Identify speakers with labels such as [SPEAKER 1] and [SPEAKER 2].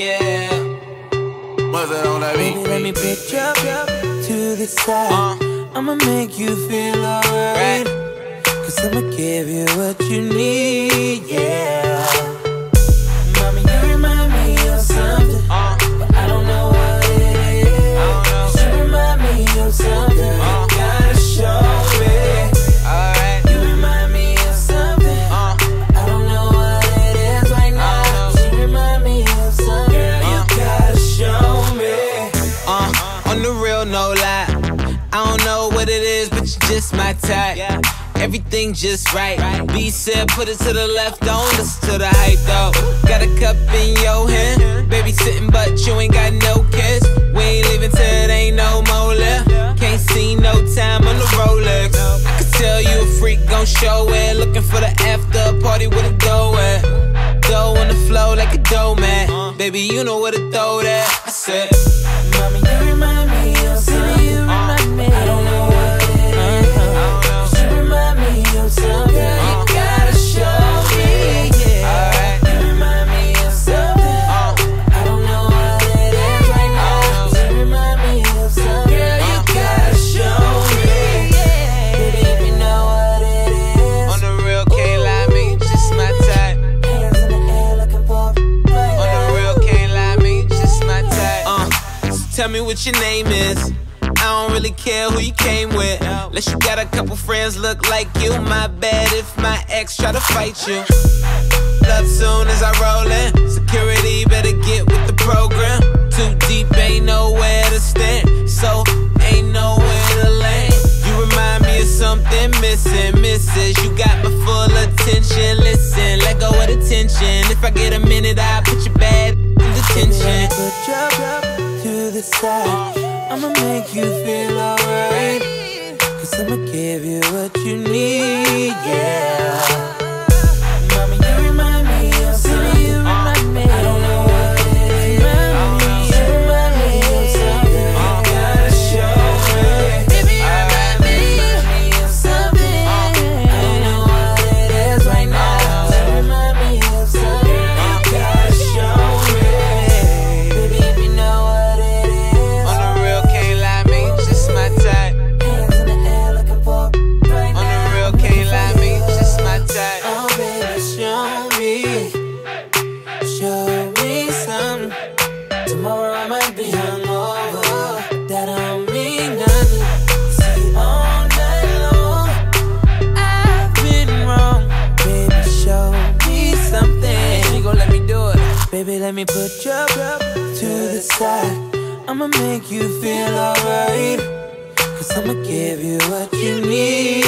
[SPEAKER 1] yeah. What's that on that beat? Let me pick up, up to the side. Uh. I'ma make you feel alright. Cause I'ma give you what you need, yeah. I don't know what it is,
[SPEAKER 2] but you just my type. Everything just right. B said, put it to the left, don't listen to the hype though. Got a cup in your hand, baby sitting, but you ain't got no kiss. We ain't leaving till it ain't no more left. Can't see no time on the Rolex. I could tell you a freak gon' show it. Looking for the after party with a dough at. Dough on the flow like a dough man.
[SPEAKER 1] Uh. Baby, you know what
[SPEAKER 2] to what your name is. I don't really care who you came with. Unless you got a couple friends look like you. My bad if my ex try to fight you. Love soon as I roll in. Security better get with the program. Too deep, ain't nowhere to stand. So, ain't nowhere to land. You remind me of something missing, misses. You got my full attention. Listen, let go of the tension. If I get a minute, I'll put your bad in detention.
[SPEAKER 1] Side. I'ma make you feel alright. Cause I'ma give you what you might be hungover, that don't mean nothing. See, all night long, I've been wrong. Baby, show me something.
[SPEAKER 2] You gon' let me do it?
[SPEAKER 1] Baby, let me put your cup to the side. I'ma make you feel alright. Cause I'ma give you what you need.